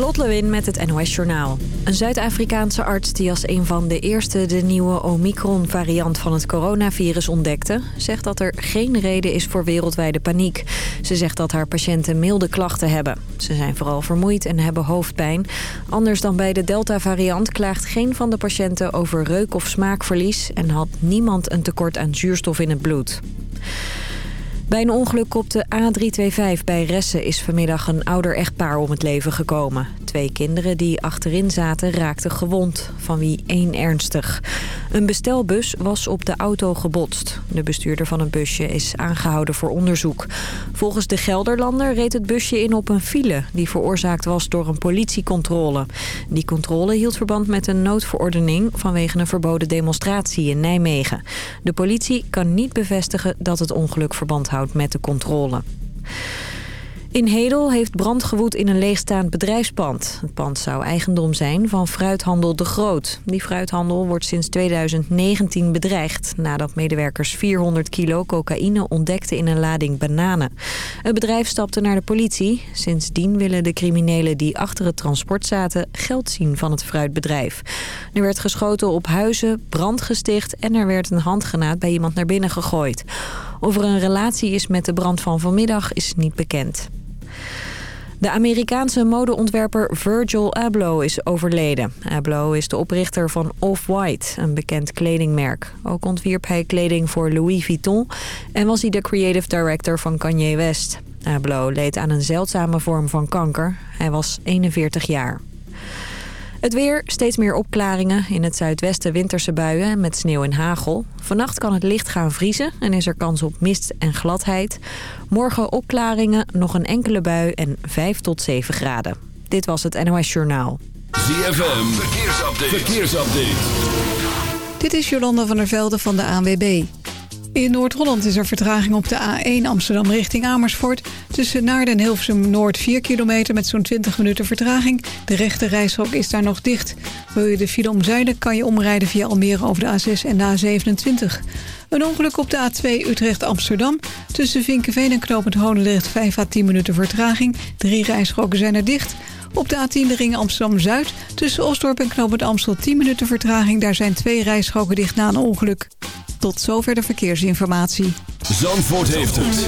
Lot Lewin met het NOS Journaal. Een Zuid-Afrikaanse arts die als een van de eerste de nieuwe Omicron-variant van het coronavirus ontdekte... zegt dat er geen reden is voor wereldwijde paniek. Ze zegt dat haar patiënten milde klachten hebben. Ze zijn vooral vermoeid en hebben hoofdpijn. Anders dan bij de Delta-variant klaagt geen van de patiënten over reuk- of smaakverlies... en had niemand een tekort aan zuurstof in het bloed. Bij een ongeluk op de A325 bij Ressen is vanmiddag een ouder echtpaar om het leven gekomen. Twee kinderen die achterin zaten raakten gewond, van wie één ernstig. Een bestelbus was op de auto gebotst. De bestuurder van het busje is aangehouden voor onderzoek. Volgens de Gelderlander reed het busje in op een file... die veroorzaakt was door een politiecontrole. Die controle hield verband met een noodverordening... vanwege een verboden demonstratie in Nijmegen. De politie kan niet bevestigen dat het ongeluk verband houdt met de controle. In Hedel heeft brand gewoed in een leegstaand bedrijfspand. Het pand zou eigendom zijn van fruithandel De Groot. Die fruithandel wordt sinds 2019 bedreigd... nadat medewerkers 400 kilo cocaïne ontdekten in een lading bananen. Het bedrijf stapte naar de politie. Sindsdien willen de criminelen die achter het transport zaten... geld zien van het fruitbedrijf. Er werd geschoten op huizen, brand gesticht... en er werd een handgenaad bij iemand naar binnen gegooid. Of er een relatie is met de brand van vanmiddag is niet bekend. De Amerikaanse modeontwerper Virgil Abloh is overleden. Abloh is de oprichter van Off-White, een bekend kledingmerk. Ook ontwierp hij kleding voor Louis Vuitton en was hij de creative director van Kanye West. Abloh leed aan een zeldzame vorm van kanker. Hij was 41 jaar. Het weer, steeds meer opklaringen. In het zuidwesten winterse buien met sneeuw en hagel. Vannacht kan het licht gaan vriezen en is er kans op mist en gladheid. Morgen opklaringen, nog een enkele bui en 5 tot 7 graden. Dit was het NOS Journaal. ZFM, verkeersupdate. verkeersupdate. Dit is Jolanda van der Velde van de ANWB. In Noord-Holland is er vertraging op de A1 Amsterdam richting Amersfoort. Tussen Naarden en Hilversum Noord 4 kilometer met zo'n 20 minuten vertraging. De rechte reishok is daar nog dicht. Wil je de file omzuiden kan je omrijden via Almere over de A6 en de A27. Een ongeluk op de A2 Utrecht-Amsterdam. Tussen Vinkenveen en Knopend Honendrecht 5 à 10 minuten vertraging. Drie rijstroken zijn er dicht... Op de A10 de ring Amsterdam-Zuid. Tussen Osdorp en Knopend Amstel 10 minuten vertraging. Daar zijn twee rijstroken dicht na een ongeluk. Tot zover de verkeersinformatie. Zandvoort heeft het.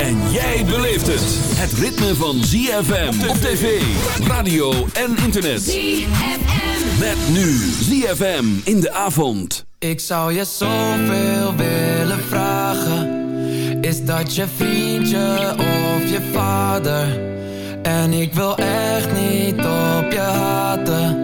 En jij beleeft het. Het ritme van ZFM op tv, radio en internet. ZFM. Met nu ZFM in de avond. Ik zou je zoveel willen vragen. Is dat je vriendje of je vader? En ik wil echt niet op je haten.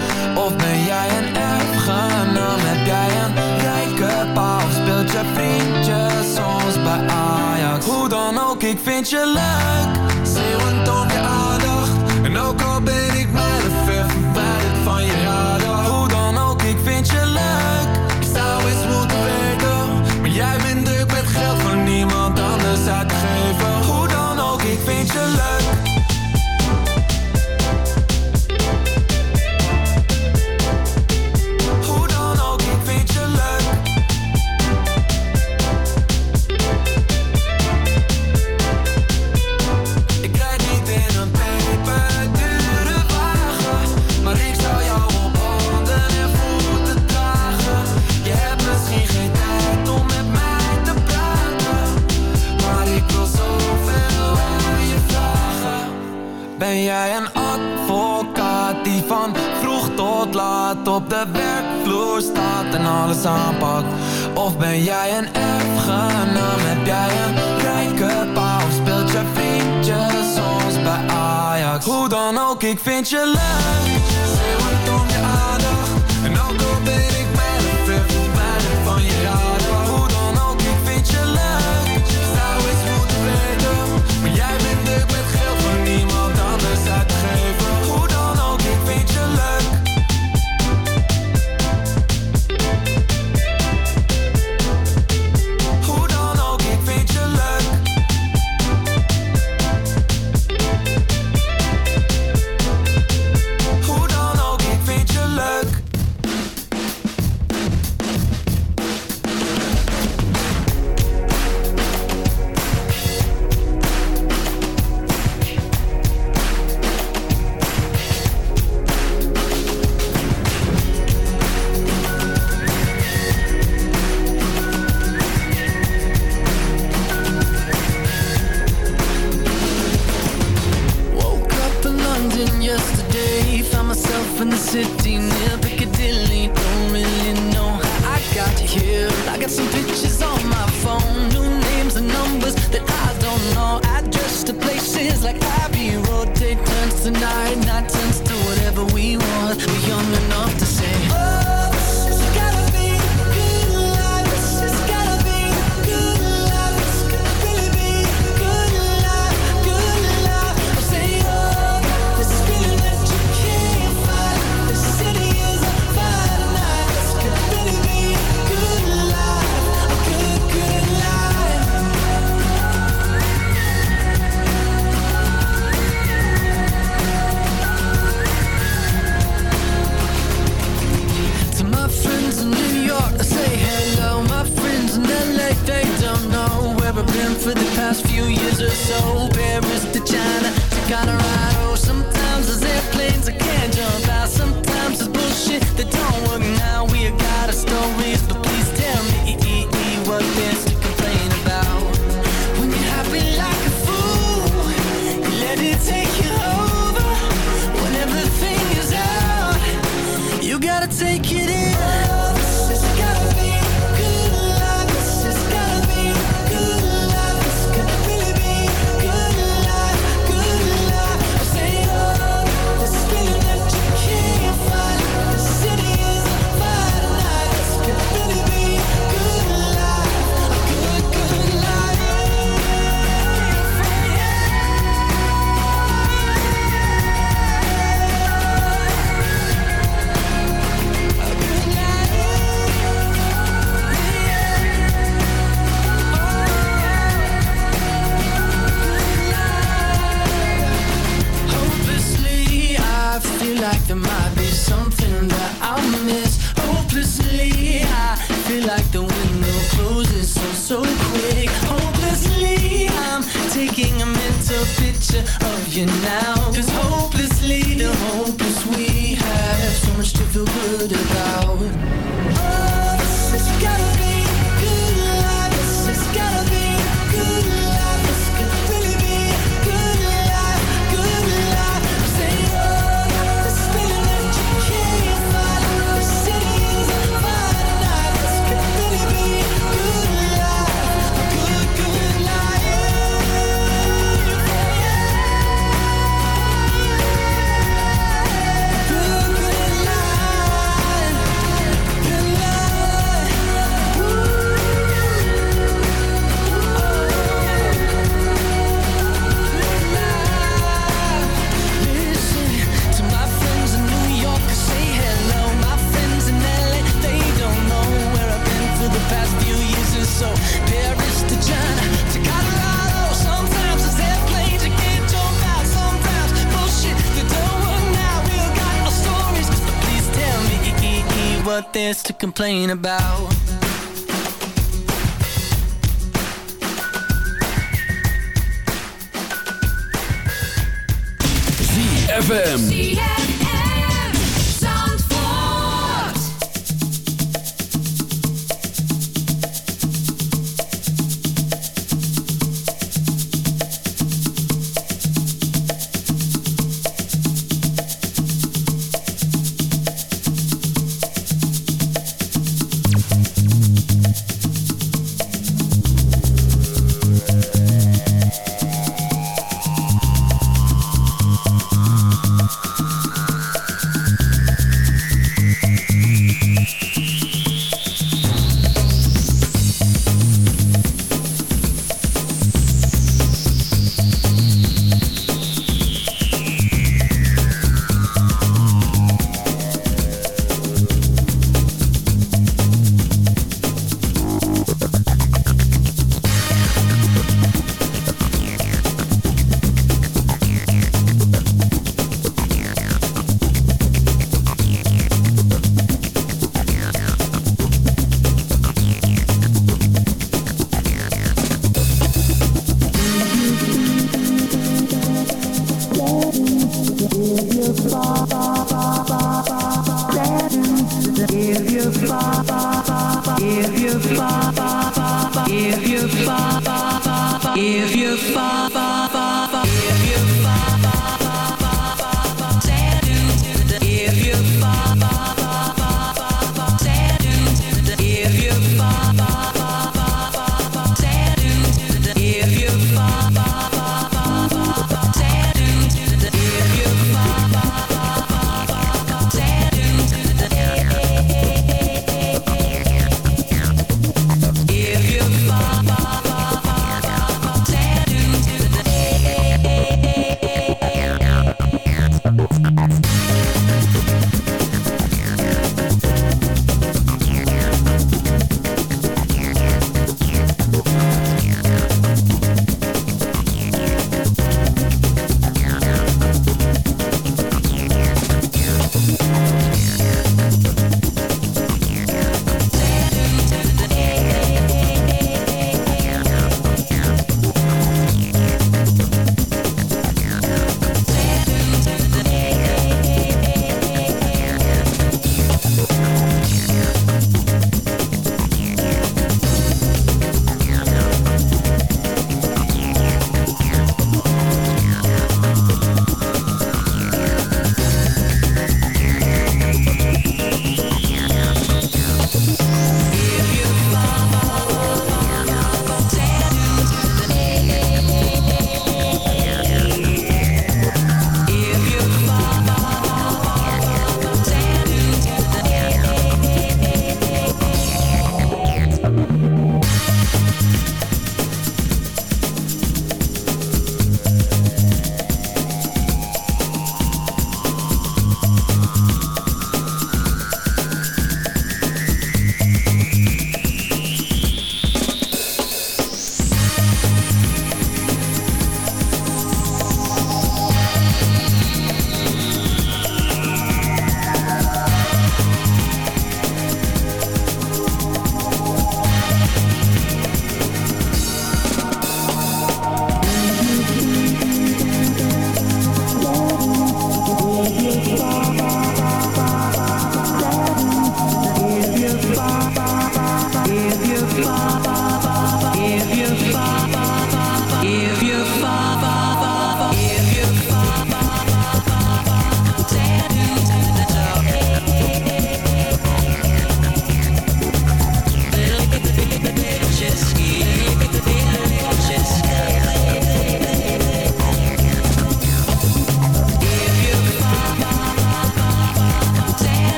soms bij Ajax? Hoe dan ook, ik vind je leuk. Zeeuwend om je aandacht. En ook al ben ik mijlen complain about. ZFM.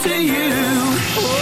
To you.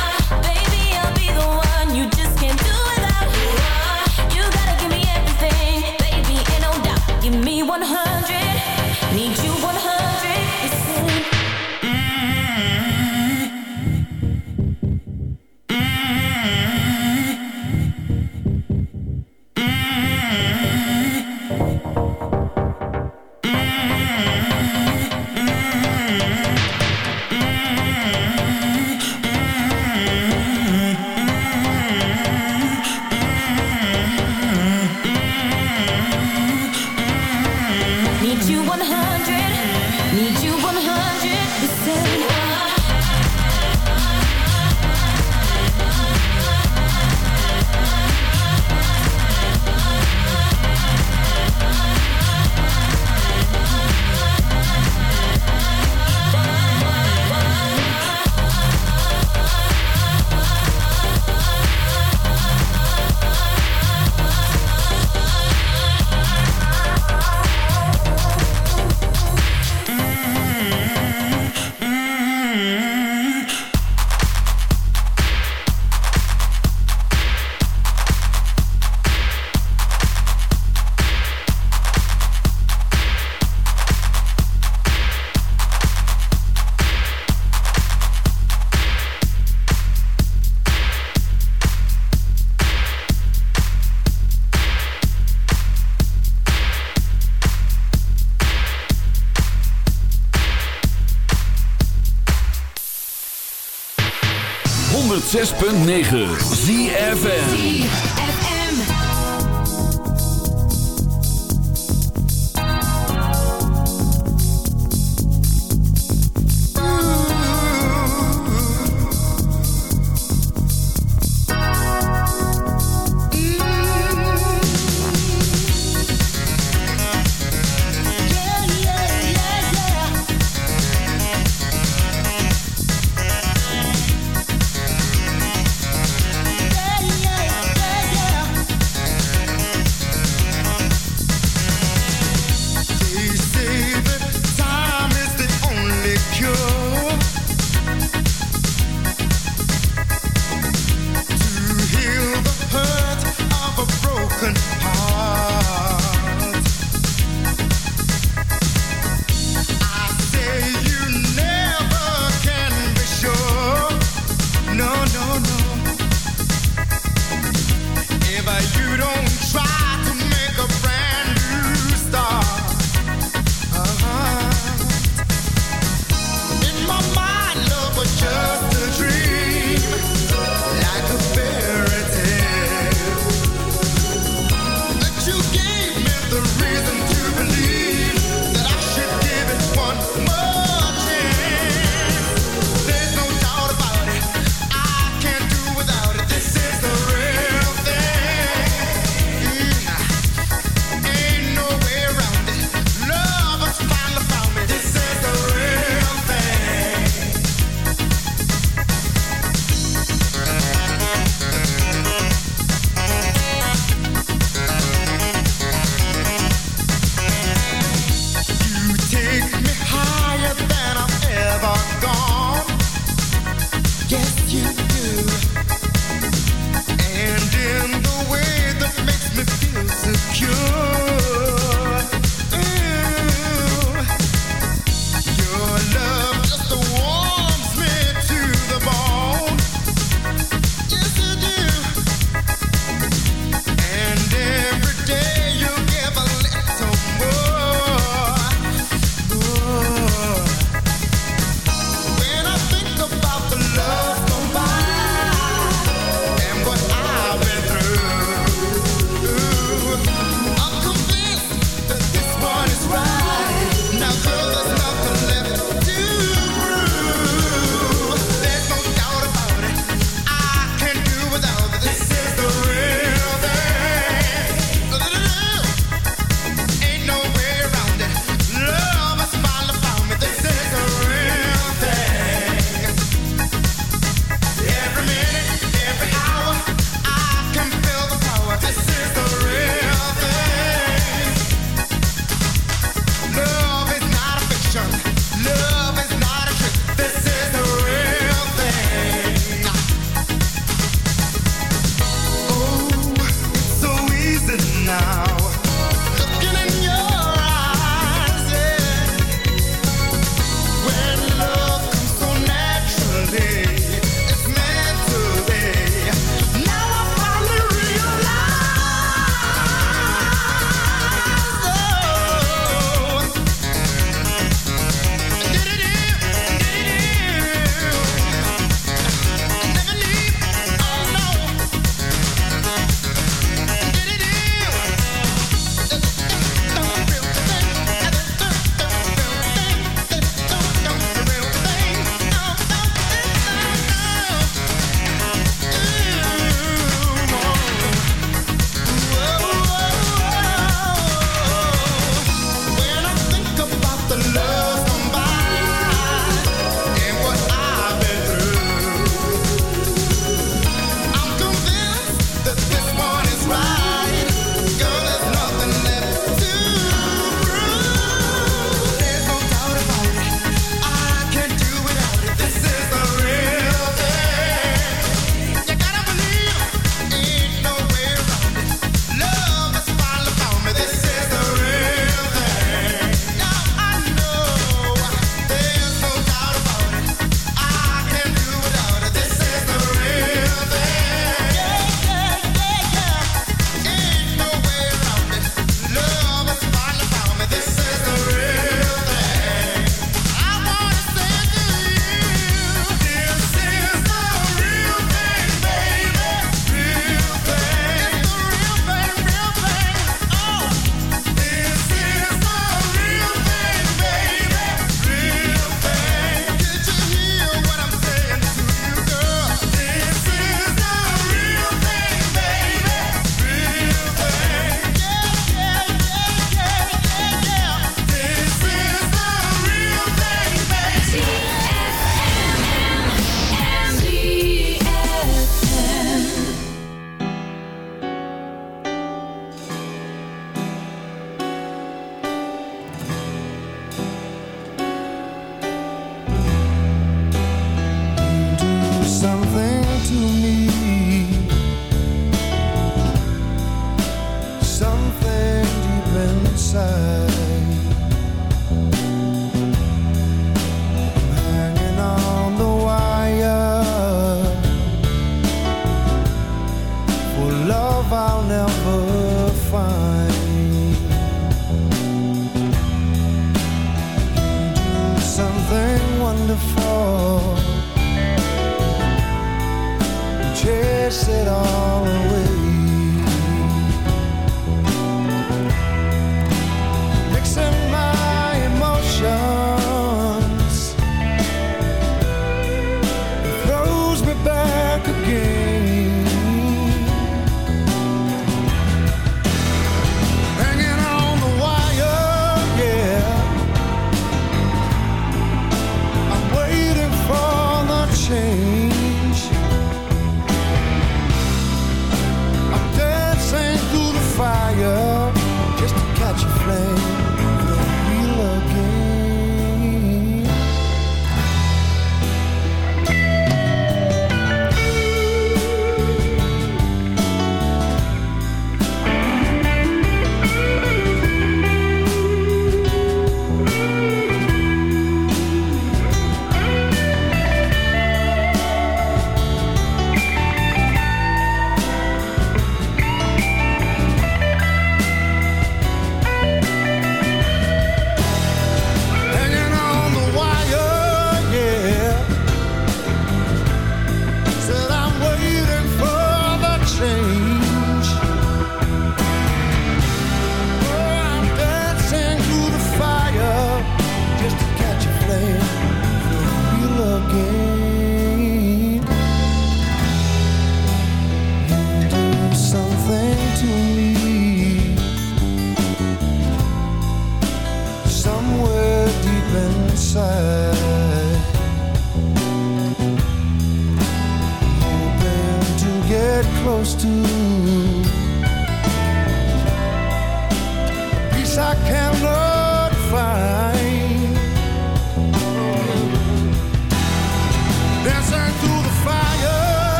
106.9 ZFN